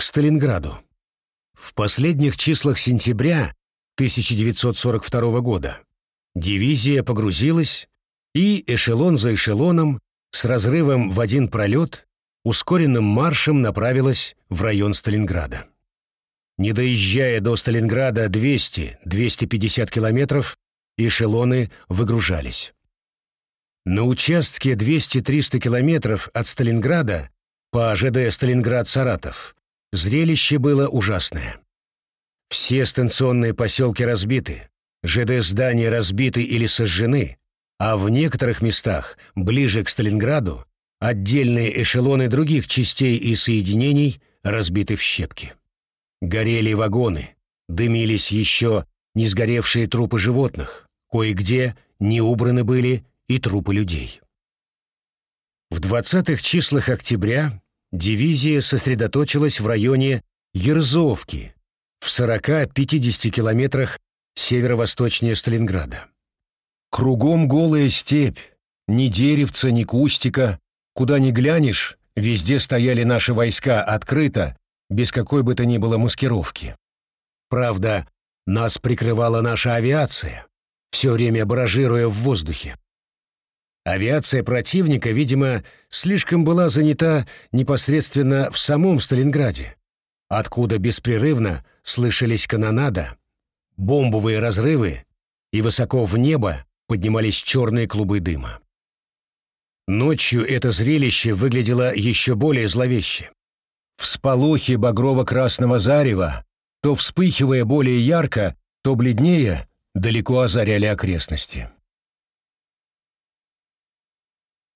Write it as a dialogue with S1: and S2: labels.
S1: к Сталинграду. В последних числах сентября 1942 года дивизия погрузилась и эшелон за эшелоном с разрывом в один пролет ускоренным маршем направилась в район Сталинграда. Не доезжая до Сталинграда 200-250 километров, эшелоны выгружались. На участке 200-300 километров от Сталинграда по ЖД Сталинград-Саратов зрелище было ужасное. Все станционные поселки разбиты, ЖД-здания разбиты или сожжены, а в некоторых местах, ближе к Сталинграду, отдельные эшелоны других частей и соединений разбиты в щепки. Горели вагоны, дымились еще не сгоревшие трупы животных, кое-где не убраны были и трупы людей. В 20-х числах октября дивизия сосредоточилась в районе Ерзовки, в 40-50 километрах северо-восточнее Сталинграда. Кругом голая степь, ни деревца, ни кустика, куда ни глянешь, везде стояли наши войска открыто, без какой бы то ни было маскировки. Правда, нас прикрывала наша авиация, все время баражируя в воздухе. Авиация противника, видимо, слишком была занята непосредственно в самом Сталинграде, откуда беспрерывно слышались канонада, бомбовые разрывы, и высоко в небо поднимались черные клубы дыма. Ночью это зрелище выглядело еще более зловеще. Всполохи багрово-красного зарева, то вспыхивая более ярко, то бледнее, далеко озаряли окрестности.